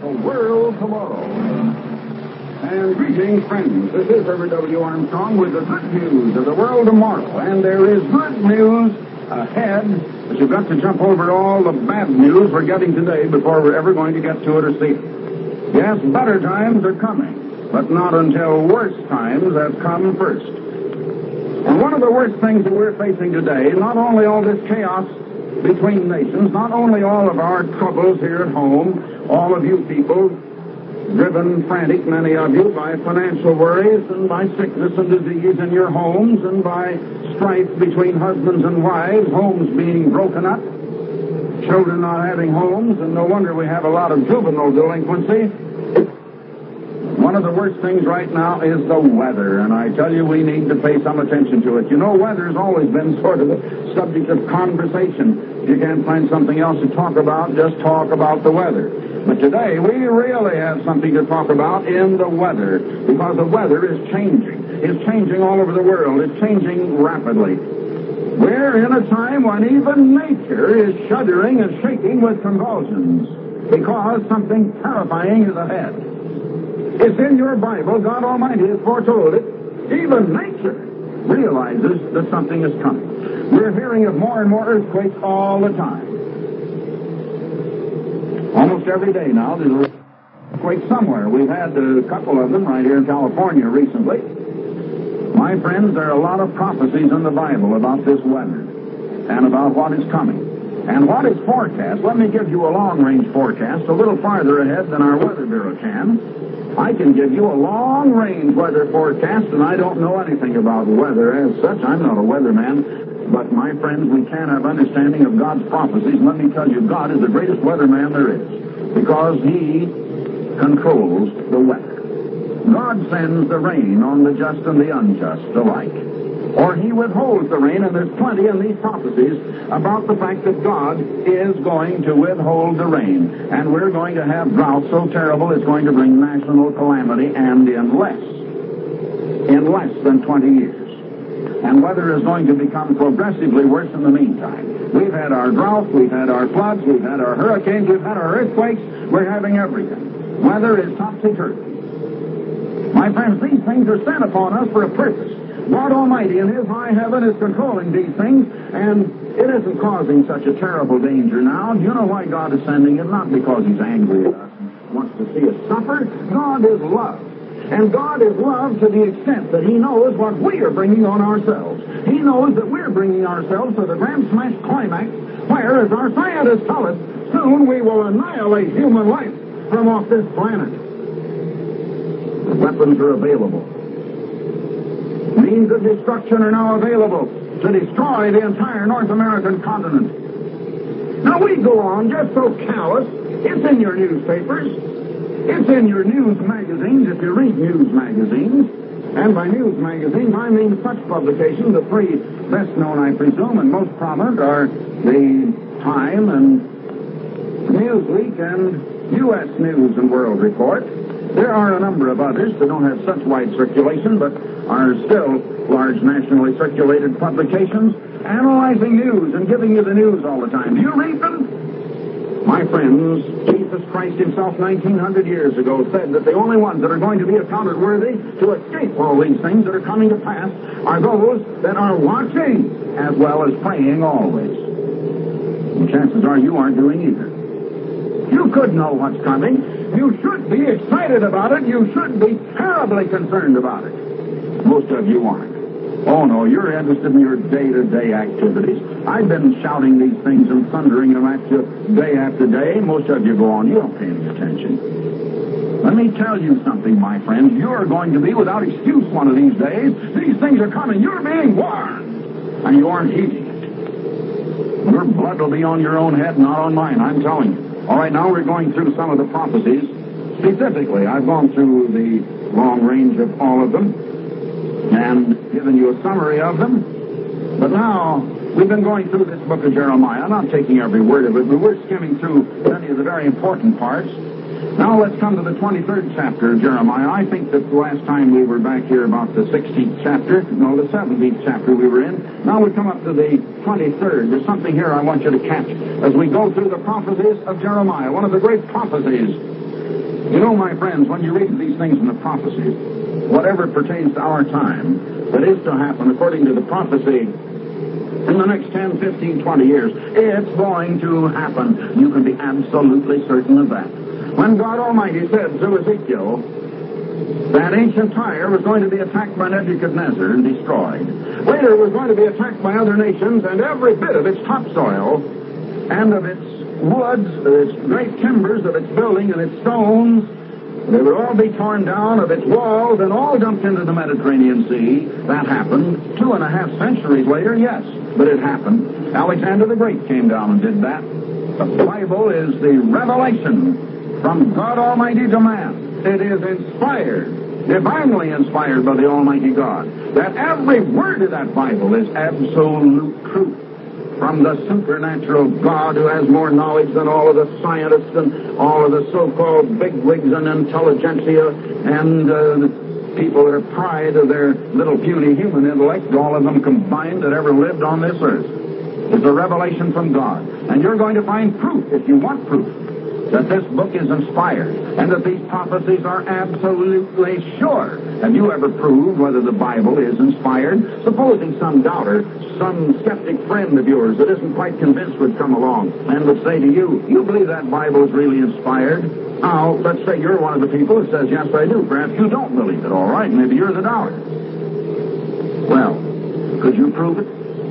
The world tomorrow. And greetings, friends. This is Herbert W. Armstrong with the good news of the world tomorrow. And there is good news ahead, but you've got to jump over all the bad news we're getting today before we're ever going to get to it or see it. Yes, better times are coming, but not until worse times have come first. And one of the worst things that we're facing today, not only all this chaos between nations, not only all of our troubles here at home, all of you people driven frantic, many of you, by financial worries and by sickness and disease in your homes and by strife between husbands and wives, homes being broken up, children not having homes, and no wonder we have a lot of juvenile delinquency. One of the worst things right now is the weather, and I tell you we need to pay some attention to it. You know, weather's always been sort of a subject of conversation. If you can't find something else to talk about, just talk about the weather. But today we really have something to talk about in the weather, because the weather is changing. It's changing all over the world. It's changing rapidly. We're in a time when even nature is shuddering and shaking with convulsions because something terrifying is ahead. It's in your Bible. God Almighty has foretold it. Even nature realizes that something is coming. We're hearing of more and more earthquakes all the time. Almost every day now, there's an earthquake somewhere. We've had a couple of them right here in California recently. My friends, there are a lot of prophecies in the Bible about this weather and about what is coming. And what is forecast? Let me give you a long-range forecast, a little farther ahead than our Weather Bureau can. I can give you a long-range weather forecast, and I don't know anything about weather as such. I'm not a weatherman. But, my friends, we can have understanding of God's prophecies. And let me tell you, God is the greatest weatherman there is because He controls the weather. God sends the rain on the just and the unjust alike. Or He withholds the rain, and there's plenty in these prophecies about the fact that God is going to withhold the rain. And we're going to have drought so terrible it's going to bring national calamity and in less, in less than 20 years. And weather is going to become progressively worse in the meantime. We've had our drought, we've had our floods, we've had our hurricanes, we've had our earthquakes, we're having everything. Weather is topsy-turvy. My friends, these things are sent upon us for a purpose. God Almighty in His high heaven is controlling these things, and it isn't causing such a terrible danger now. Do you know why God is sending it? Not because He's angry at us and wants to see us suffer. God is love. And God is love to the extent that He knows what we are bringing on ourselves. He knows that we're bringing ourselves to the grand smash climax where, as our scientists tell us, soon we will annihilate human life from off this planet. The weapons are available. Means of destruction are now available to destroy the entire North American continent. Now we go on just so callous. It's in your newspapers. It's in your news magazines if you read news magazines. And by news magazines, I mean such publications. The three best known, I presume, and most prominent are the Time and Newsweek and U.S. News and World Report. There are a number of others that don't have such wide circulation, but are still large nationally circulated publications analyzing news and giving you the news all the time. Do you read them? My friends, Jesus Christ himself 1900 years ago said that the only ones that are going to be accounted worthy to escape all these things that are coming to pass are those that are watching as well as praying always. And chances are you aren't doing either. You could know what's coming. You should be excited about it. You should be terribly concerned about it. Most of you aren't. Oh, no, you're interested in your day-to-day activities. I've been shouting these things and thundering them at you day after day. Most of you go on. You don't pay any attention. Let me tell you something, my friends. You're going to be without excuse one of these days. These things are coming. You're being warned. And you aren't heeding it. Your blood will be on your own head, not on mine, I'm telling you. All right, now we're going through some of the prophecies. Specifically, I've gone through the long range of all of them and given you a summary of them. But now, we've been going through this book of Jeremiah. I'm not taking every word of it, but we're skimming through many of the very important parts. Now let's come to the 23rd chapter of Jeremiah. I think that the last time we were back here about the 16th chapter, no, the 17th chapter we were in. Now we come up to the 23rd. There's something here I want you to catch as we go through the prophecies of Jeremiah, one of the great prophecies. You know, my friends, when you read these things in the prophecies, whatever pertains to our time that is to happen according to the prophecy in the next 10, 15, 20 years, it's going to happen. You can be absolutely certain of that. When God Almighty said to Ezekiel that ancient Tyre was going to be attacked by Nebuchadnezzar and destroyed, later it was going to be attacked by other nations, and every bit of its topsoil and of its woods, of its great timbers, of its building and its stones, they would all be torn down of its walls and all dumped into the Mediterranean Sea. That happened two and a half centuries later, yes, but it happened. Alexander the Great came down and did that. The Bible is the revelation from God Almighty to man. It is inspired, divinely inspired by the Almighty God. That every word of that Bible is absolute truth from the supernatural God who has more knowledge than all of the scientists and all of the so-called bigwigs and intelligentsia and uh, people that are pride of their little puny human intellect, all of them combined that ever lived on this earth. It's a revelation from God. And you're going to find proof, if you want proof, that this book is inspired and that these prophecies are absolutely sure. Have you ever proved whether the Bible is inspired? Supposing some doubter, some skeptic friend of yours that isn't quite convinced would come along and would say to you, You believe that Bible is really inspired? Now, let's say you're one of the people that says, Yes, I do. Perhaps you don't believe it. All right, maybe you're the doubter. Well, could you prove it?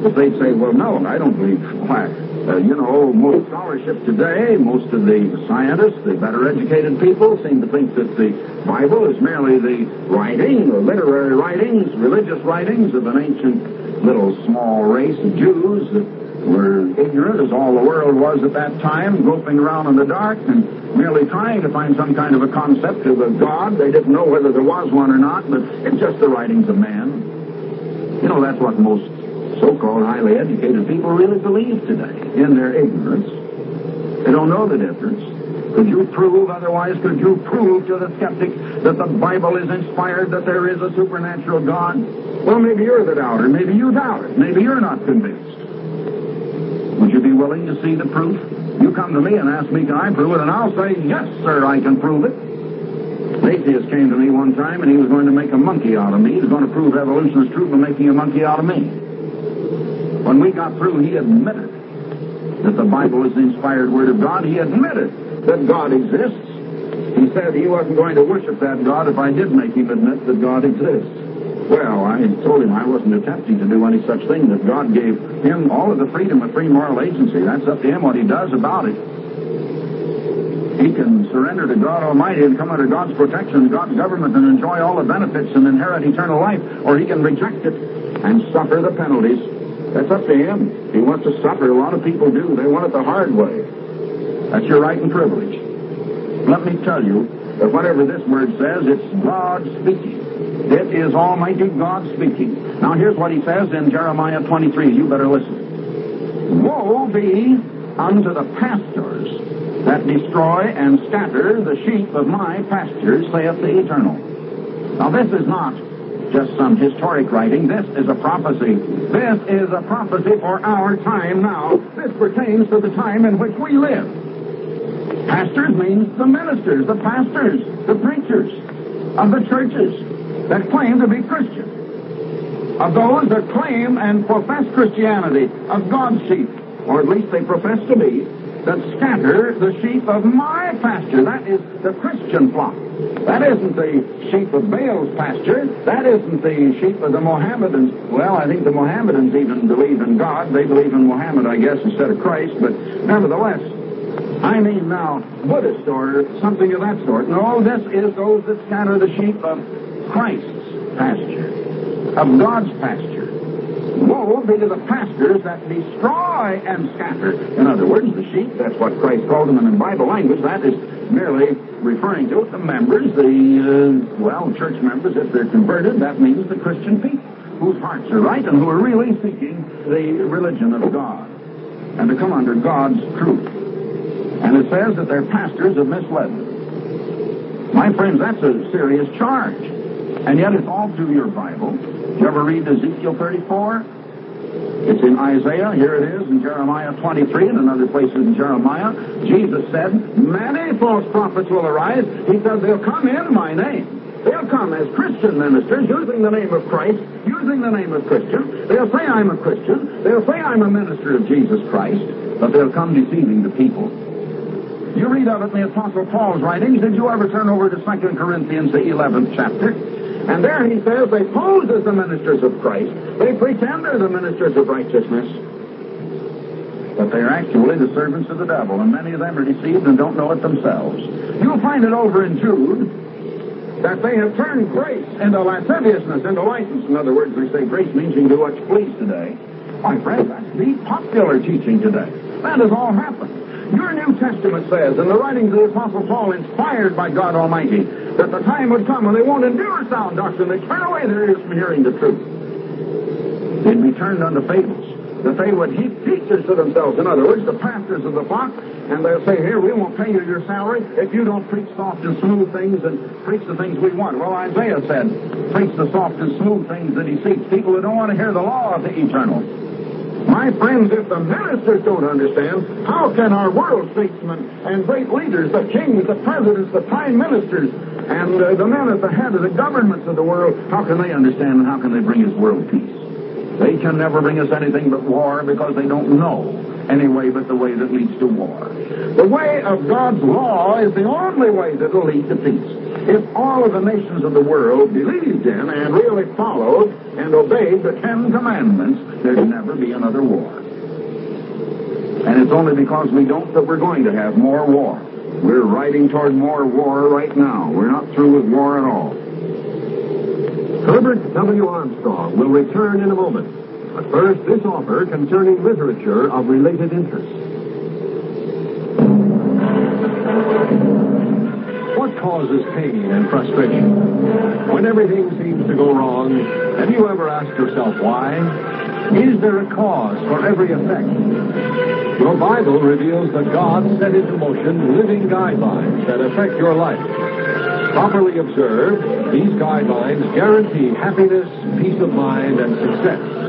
If they'd say, Well, no, I don't believe. Why? Uh, you know, most scholarship today, most of the scientists, the better educated people, seem to think that the Bible is merely the writing, the literary writings, religious writings of an ancient little small race of Jews that were ignorant, as all the world was at that time, groping around in the dark and merely trying to find some kind of a concept of a God. They didn't know whether there was one or not, but it's just the writings of man. You know, that's what most so-called highly educated people really believe today in their ignorance. They don't know the difference. Could you prove otherwise? Could you prove to the skeptic that the Bible is inspired, that there is a supernatural God? Well, maybe you're the doubter. Maybe you doubt it. Maybe you're not convinced. Would you be willing to see the proof? You come to me and ask me, can I prove it? And I'll say, yes, sir, I can prove it. An Atheist came to me one time and he was going to make a monkey out of me. He was going to prove evolution is true by making a monkey out of me. When we got through, he admitted that the Bible is the inspired Word of God. He admitted that God exists. He said he wasn't going to worship that God if I did make him admit that God exists. Well, I told him I wasn't attempting to do any such thing, that God gave him all of the freedom of free moral agency. That's up to him what he does about it. He can surrender to God Almighty and come under God's protection, God's government, and enjoy all the benefits and inherit eternal life, or he can reject it and suffer the penalties that's up to him. He wants to suffer. A lot of people do. They want it the hard way. That's your right and privilege. Let me tell you that whatever this word says, it's God speaking. It is Almighty God speaking. Now here's what he says in Jeremiah 23. You better listen. Woe be unto the pastors that destroy and scatter the sheep of my pastures, saith the Eternal. Now this is not just some historic writing. This is a prophecy. This is a prophecy for our time now. This pertains to the time in which we live. Pastors means the ministers, the pastors, the preachers of the churches that claim to be Christian. Of those that claim and profess Christianity, of God's sheep, or at least they profess to be, that scatter the sheep of my pasture. That is the Christian flock. That isn't the sheep of Baal's pasture. That isn't the sheep of the Mohammedans. Well, I think the Mohammedans even believe in God. They believe in Muhammad, I guess, instead of Christ. But nevertheless, I mean now Buddhist or something of that sort. No, this is those that scatter the sheep of Christ's pasture, of God's pasture. Woe be to the pastors that destroy and scatter. In other words, the sheep, that's what Christ called them in the Bible language. That is merely referring to the members, the, uh, well, church members, if they're converted, that means the Christian people whose hearts are right and who are really seeking the religion of God and to come under God's truth. And it says that their pastors have misled them. My friends, that's a serious charge. And yet it's all through your Bible. Did you ever read Ezekiel 34? It's in Isaiah, here it is, in Jeremiah 23, and in other places in Jeremiah. Jesus said, Many false prophets will arise. He said, They'll come in my name. They'll come as Christian ministers using the name of Christ, using the name of Christian. They'll say I'm a Christian. They'll say I'm a minister of Jesus Christ, but they'll come deceiving the people. You read of it in the Apostle Paul's writings. Did you ever turn over to 2 Corinthians, the 11th chapter? And there he says they pose as the ministers of Christ. They pretend they're the ministers of righteousness. But they're actually the servants of the devil, and many of them are deceived and don't know it themselves. You'll find it over in Jude that they have turned grace into lasciviousness, into license. In other words, they say grace means you can do what you please today. My friend, that's the popular teaching today. That has all happened. Your New Testament says, in the writings of the Apostle Paul, inspired by God Almighty, that the time would come when they won't endure sound doctrine. They turn away their ears from hearing the truth. They'd be turned unto fables that they would heap teachers to themselves. In other words, the pastors of the flock, and they'll say, Here, we won't pay you your salary if you don't preach soft and smooth things and preach the things we want. Well, Isaiah said, Preach the soft and smooth things that he seeks. People who don't want to hear the law of the eternal. My friends, if the ministers don't understand, how can our world statesmen and great leaders, the kings, the presidents, the prime ministers, and uh, the men at the head of the governments of the world, how can they understand and how can they bring us world peace? They can never bring us anything but war because they don't know any way but the way that leads to war. The way of God's law is the only way that will lead to peace. If all of the nations of the world believed in and really followed and obeyed the Ten Commandments, there'd never be another war. And it's only because we don't that we're going to have more war. We're riding toward more war right now. We're not through with war at all. Herbert W. Armstrong will return in a moment. But first, this offer concerning literature of related interest. Causes pain and frustration? When everything seems to go wrong, have you ever asked yourself why? Is there a cause for every effect? Your Bible reveals that God set into motion living guidelines that affect your life. Properly observed, these guidelines guarantee happiness, peace of mind, and success.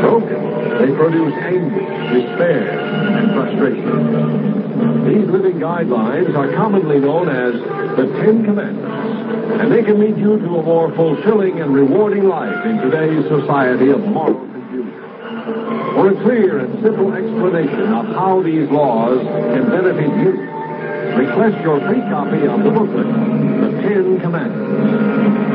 Broken, they produce anguish, despair, and frustration. These living guidelines are commonly known as the Ten Commandments, and they can lead you to a more fulfilling and rewarding life in today's society of moral confusion. For a clear and simple explanation of how these laws can benefit you, request your free copy of the booklet, The Ten Commandments.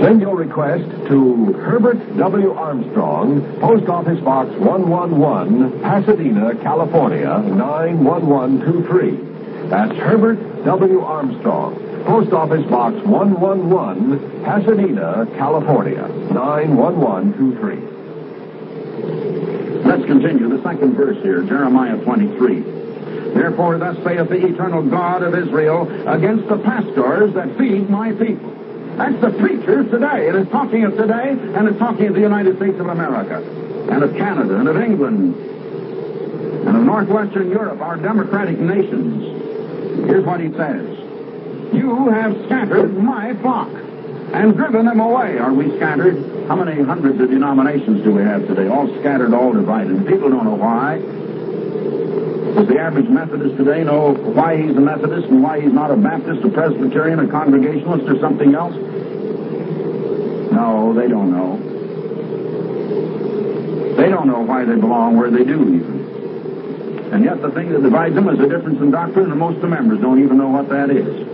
Send your request to Herbert W. Armstrong, Post Office Box 111, Pasadena, California, 91123. That's Herbert W. Armstrong, Post Office Box 111, Pasadena, California, 91123. Let's continue the second verse here, Jeremiah 23. Therefore, thus saith the eternal God of Israel against the pastors that feed my people. That's the preachers today. It is talking of today, and it's talking of the United States of America, and of Canada, and of England, and of Northwestern Europe, our democratic nations. Here's what he says You have scattered my flock and driven them away. Are we scattered? How many hundreds of denominations do we have today? All scattered, all divided. People don't know why. Does the average Methodist today know why he's a Methodist and why he's not a Baptist, a Presbyterian, a Congregationalist, or something else? No, they don't know. They don't know why they belong where they do, even. And yet the thing that divides them is a difference in doctrine, and most of the members don't even know what that is.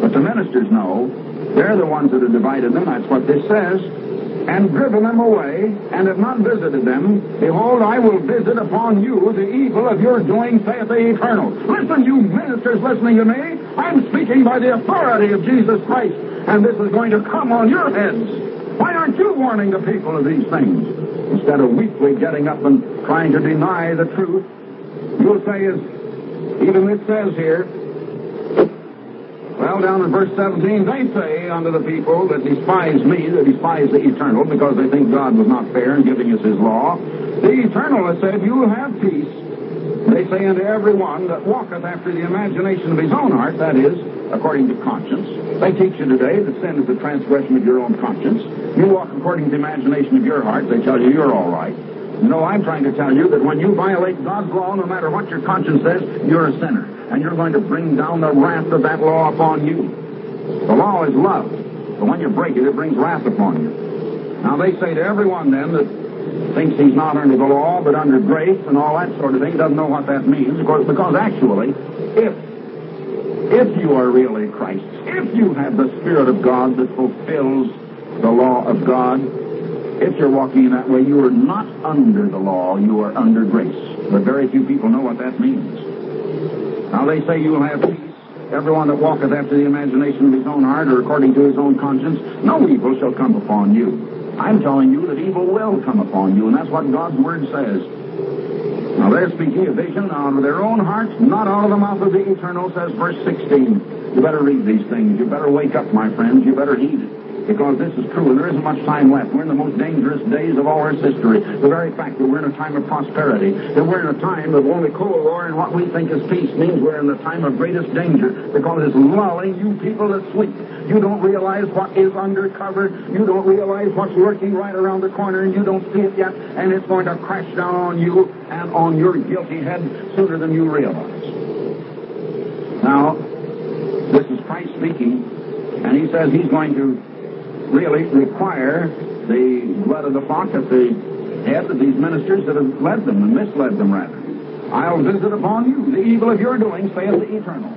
But the ministers know. They're the ones that have divided them. That's what this says and driven them away, and have not visited them, behold, I will visit upon you the evil of your doing, saith the Eternal. Listen, you ministers listening to me. I'm speaking by the authority of Jesus Christ, and this is going to come on your heads. Why aren't you warning the people of these things? Instead of weakly getting up and trying to deny the truth, you'll say, as even it says here, Well, down in verse 17, they say unto the people that despise me, that despise the eternal, because they think God was not fair in giving us his law, the eternal has said, You have peace. They say unto every one that walketh after the imagination of his own heart, that is, according to conscience. They teach you today that sin is the transgression of your own conscience. You walk according to the imagination of your heart, they tell you you're all right. No, I'm trying to tell you that when you violate God's law, no matter what your conscience says, you're a sinner. And you're going to bring down the wrath of that law upon you. The law is love. But when you break it, it brings wrath upon you. Now, they say to everyone then that thinks he's not under the law, but under grace and all that sort of thing, doesn't know what that means. Because, because actually, if if you are really Christ, if you have the Spirit of God that fulfills the law of God, if you're walking in that way, you are not under the law, you are under grace. But very few people know what that means. Now they say you'll have peace. Everyone that walketh after the imagination of his own heart or according to his own conscience, no evil shall come upon you. I'm telling you that evil will come upon you, and that's what God's Word says. Now they're speaking a vision out of their own hearts, not out of the mouth of the eternal, says verse 16. You better read these things. You better wake up, my friends. You better heed it because this is true, and there isn't much time left. We're in the most dangerous days of all Earth's history. The very fact that we're in a time of prosperity, that we're in a time of only Cold War and what we think is peace means we're in the time of greatest danger because it's lulling you people to sleep. You don't realize what is undercover. You don't realize what's lurking right around the corner, and you don't see it yet, and it's going to crash down on you and on your guilty head sooner than you realize. Now, this is Christ speaking, and he says he's going to really require the blood of the flock at the head of these ministers that have led them and misled them, rather. I'll visit upon you the evil of your doing, saith the Eternal.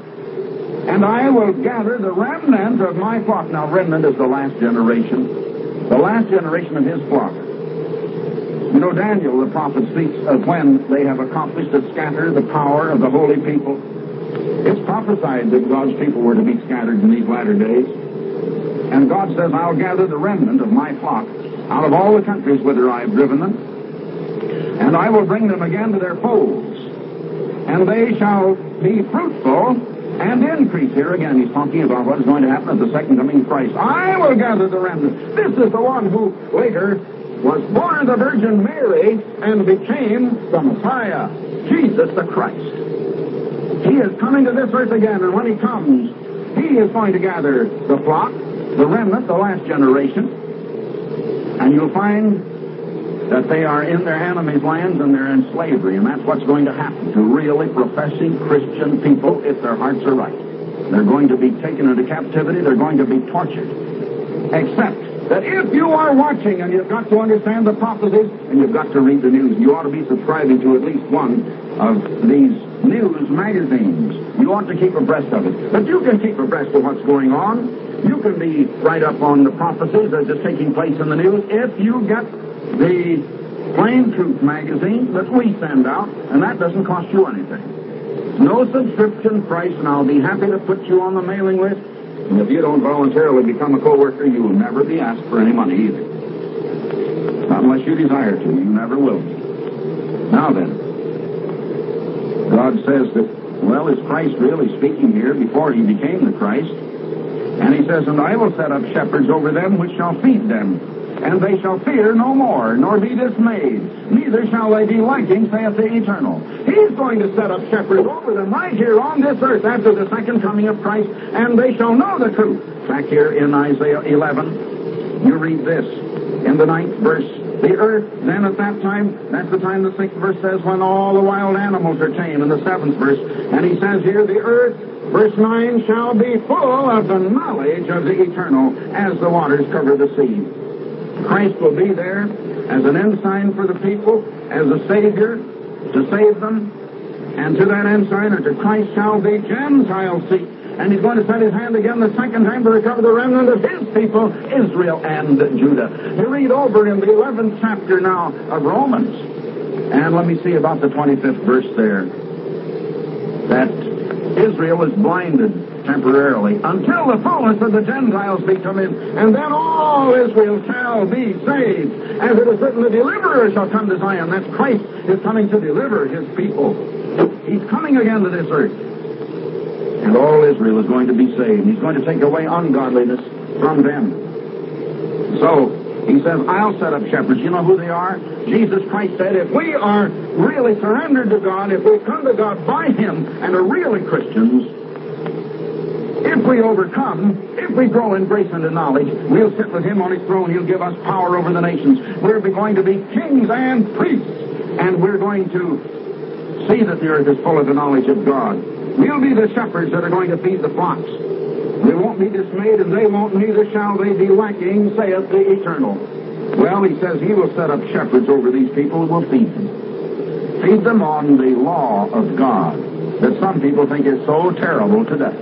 And I will gather the remnant of my flock. Now, remnant is the last generation, the last generation of his flock. You know, Daniel, the prophet, speaks of when they have accomplished to scatter the power of the holy people. It's prophesied that God's people were to be scattered in these latter days. And God says, I'll gather the remnant of my flock out of all the countries whither I have driven them, and I will bring them again to their folds, and they shall be fruitful and increase. Here again, he's talking about what is going to happen at the second coming of Christ. I will gather the remnant. This is the one who later was born of the Virgin Mary and became the Messiah, Jesus the Christ. He is coming to this earth again, and when he comes, he is going to gather the flock, the remnant, the last generation, and you'll find that they are in their enemies' lands and they're in slavery, and that's what's going to happen to really professing Christian people if their hearts are right. They're going to be taken into captivity, they're going to be tortured. Except that if you are watching and you've got to understand the prophecies and you've got to read the news, you ought to be subscribing to at least one of these news magazines. You ought to keep abreast of it. But you can keep abreast of what's going on. You can be right up on the prophecies that are just taking place in the news if you get the Plain Truth magazine that we send out, and that doesn't cost you anything. No subscription price, and I'll be happy to put you on the mailing list. And if you don't voluntarily become a co-worker, you will never be asked for any money either. Not unless you desire to. You never will. Now then, God says that, well, is Christ really speaking here before he became the Christ? And he says, And I will set up shepherds over them which shall feed them, and they shall fear no more, nor be dismayed. Neither shall they be lacking, saith the Eternal. He's going to set up shepherds over them right here on this earth after the second coming of Christ, and they shall know the truth. Back here in Isaiah 11, you read this in the ninth verse. The earth, then at that time, that's the time the sixth verse says, when all the wild animals are tamed, in the seventh verse. And he says here, the earth, verse 9, shall be full of the knowledge of the eternal as the waters cover the sea. Christ will be there as an ensign for the people, as a Savior to save them. And to that ensign, or to Christ, shall be Gentiles seek. And he's going to set his hand again the second time to recover the remnant of his people, Israel and Judah. You read over in the 11th chapter now of Romans. And let me see about the 25th verse there. That Israel is blinded temporarily until the fullness of the Gentiles be come in, and then all Israel shall be saved. As it is written, the deliverer shall come to Zion. That's Christ is coming to deliver his people. He's coming again to this earth. And all Israel is going to be saved. He's going to take away ungodliness from them. So, he says, I'll set up shepherds. You know who they are? Jesus Christ said, if we are really surrendered to God, if we come to God by Him and are really Christians, if we overcome, if we grow in grace and in knowledge, we'll sit with Him on His throne. He'll give us power over the nations. We're going to be kings and priests, and we're going to see that the earth is full of the knowledge of God. We'll be the shepherds that are going to feed the flocks. We won't be dismayed, and they won't, neither shall they be lacking, saith the Eternal. Well, he says he will set up shepherds over these people who will feed them. Feed them on the law of God that some people think is so terrible today.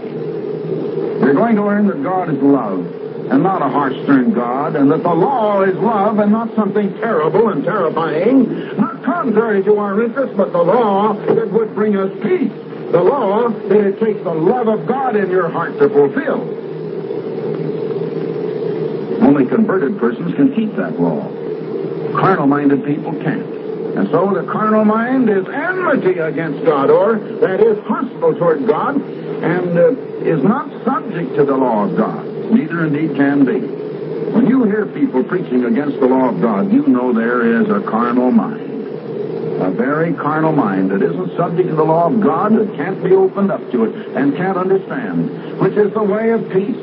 They're going to learn that God is love and not a harsh, stern God, and that the law is love and not something terrible and terrifying, not contrary to our interests, but the law that would bring us peace. The law that it takes the love of God in your heart to fulfill. Only converted persons can keep that law. Carnal minded people can't. And so the carnal mind is enmity against God, or that is hostile toward God, and uh, is not subject to the law of God. Neither indeed can be. When you hear people preaching against the law of God, you know there is a carnal mind. A very carnal mind that isn't subject to the law of God, that can't be opened up to it, and can't understand, which is the way of peace.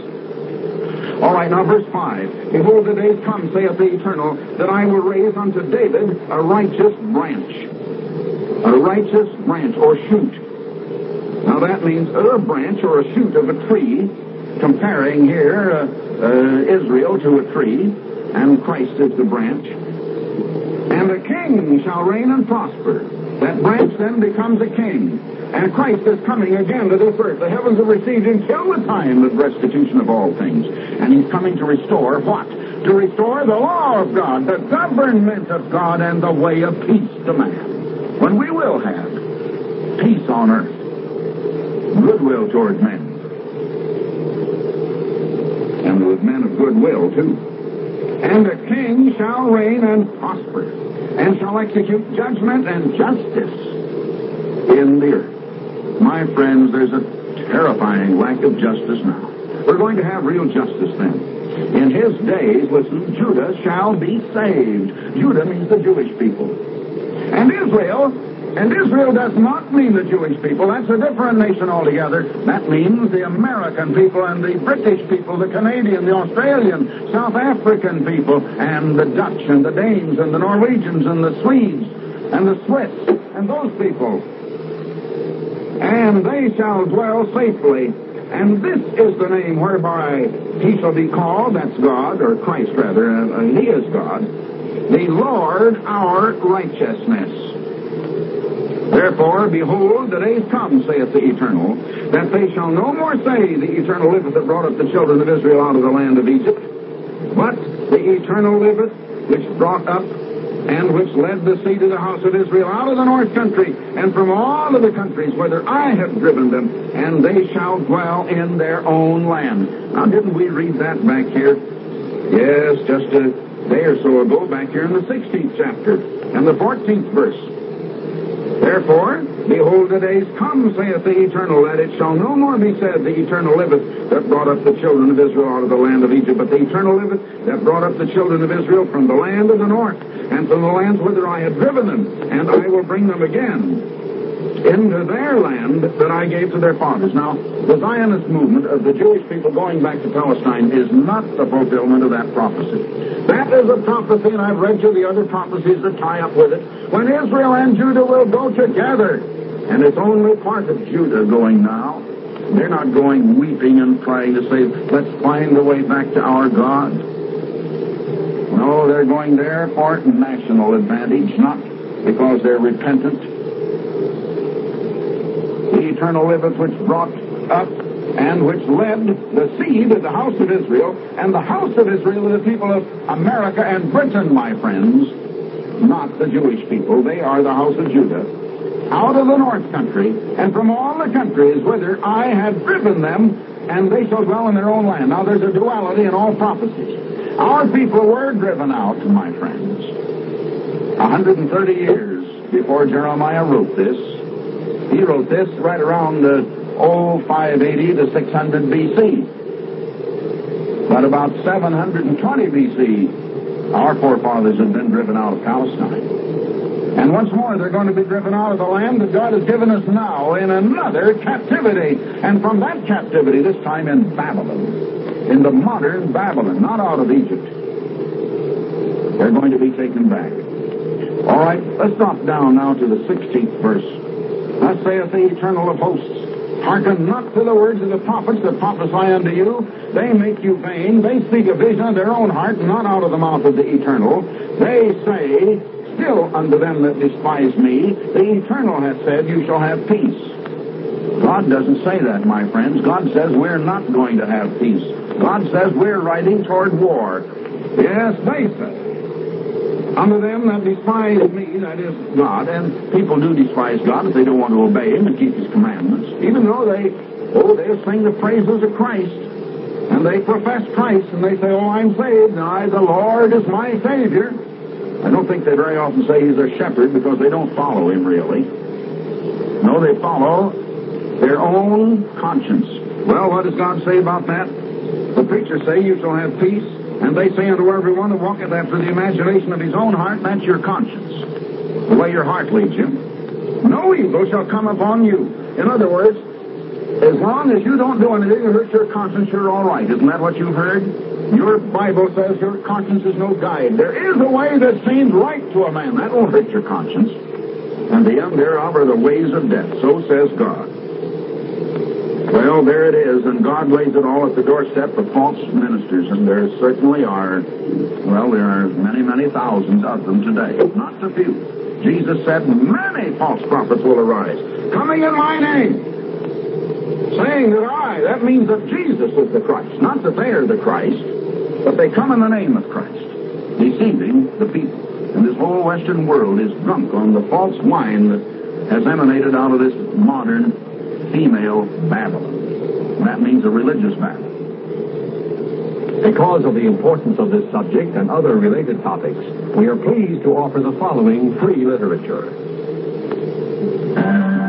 All right, now verse 5. Behold, the days come, saith the Eternal, that I will raise unto David a righteous branch. A righteous branch, or shoot. Now that means a branch or a shoot of a tree, comparing here uh, uh, Israel to a tree, and Christ is the branch. King shall reign and prosper. That branch then becomes a king. And Christ is coming again to this earth. The heavens have received till the time of restitution of all things. And he's coming to restore what? To restore the law of God, the government of God, and the way of peace to man. When we will have peace on earth, goodwill toward men, and with men of goodwill, too. And a king shall reign and prosper, and shall execute judgment and justice in the earth. My friends, there's a terrifying lack of justice now. We're going to have real justice then. In his days, listen, Judah shall be saved. Judah means the Jewish people. And Israel, and Israel does not mean the Jewish people. That's a different nation altogether. That means the American people and the British people, the Canadian, the Australian, South African people, and the Dutch and the Danes and the Norwegians and the Swedes and the Swiss and those people. And they shall dwell safely. And this is the name whereby he shall be called, that's God, or Christ rather, and he is God, the Lord our righteousness. Therefore, behold, the days come, saith the Eternal, that they shall no more say, The Eternal liveth that brought up the children of Israel out of the land of Egypt, but the Eternal liveth which brought up and which led the seed of the house of Israel out of the north country, and from all of the countries whither I have driven them, and they shall dwell in their own land. Now, didn't we read that back here? Yes, just a day or so ago, back here in the 16th chapter, and the 14th verse. Therefore, behold, the days come, saith the Eternal, that it shall no more be said, The Eternal liveth that brought up the children of Israel out of the land of Egypt, but the Eternal liveth that brought up the children of Israel from the land of the north, and from the lands whither I had driven them, and I will bring them again into their land that I gave to their fathers. Now, the Zionist movement of the Jewish people going back to Palestine is not the fulfillment of that prophecy. That is a prophecy, and I've read you the other prophecies that tie up with it, when Israel and Judah will go together. And it's only part of Judah going now. They're not going weeping and trying to say, let's find the way back to our God. No, they're going there for national advantage, not because they're repentant the eternal liveth which brought up and which led the seed of the house of Israel, and the house of Israel are the people of America and Britain, my friends, not the Jewish people. They are the house of Judah. Out of the north country, and from all the countries whither I have driven them, and they shall dwell in their own land. Now there's a duality in all prophecies. Our people were driven out, my friends. 130 years before Jeremiah wrote this, he wrote this right around uh, oh 580 to 600 BC. But about 720 BC, our forefathers had been driven out of Palestine. And once more, they're going to be driven out of the land that God has given us now in another captivity. And from that captivity, this time in Babylon, in the modern Babylon, not out of Egypt, they're going to be taken back. All right, let's drop down now to the 16th verse. Thus saith the eternal of hosts, Hearken not to the words of the prophets that prophesy unto you. They make you vain. They speak a vision of their own heart, not out of the mouth of the eternal. They say, Still unto them that despise me, the eternal hath said, You shall have peace. God doesn't say that, my friends. God says we're not going to have peace. God says we're riding toward war. Yes, they say. Unto them that despise me, that is God, and people do despise God if they don't want to obey Him and keep His commandments, even though they, oh, they sing the praises of Christ, and they profess Christ, and they say, oh, I'm saved, and I, the Lord, is my Savior. I don't think they very often say He's their shepherd because they don't follow Him really. No, they follow their own conscience. Well, what does God say about that? The preachers say, You shall have peace and they say unto everyone that walketh after the imagination of his own heart, that's your conscience, the way your heart leads you. No evil shall come upon you. In other words, as long as you don't do anything that hurts your conscience, you're all right. Isn't that what you've heard? Your Bible says your conscience is no guide. There is a way that seems right to a man. That won't hurt your conscience. And the end thereof are the ways of death. So says God. Well, there it is, and God lays it all at the doorstep of false ministers, and there certainly are, well, there are many, many thousands of them today, not a few. Jesus said, Many false prophets will arise, coming in my name, saying that I, that means that Jesus is the Christ, not that they are the Christ, but they come in the name of Christ, deceiving the people. And this whole Western world is drunk on the false wine that has emanated out of this modern female Babylon. That means a religious Babylon. Because of the importance of this subject and other related topics, we are pleased to offer the following free literature. Uh,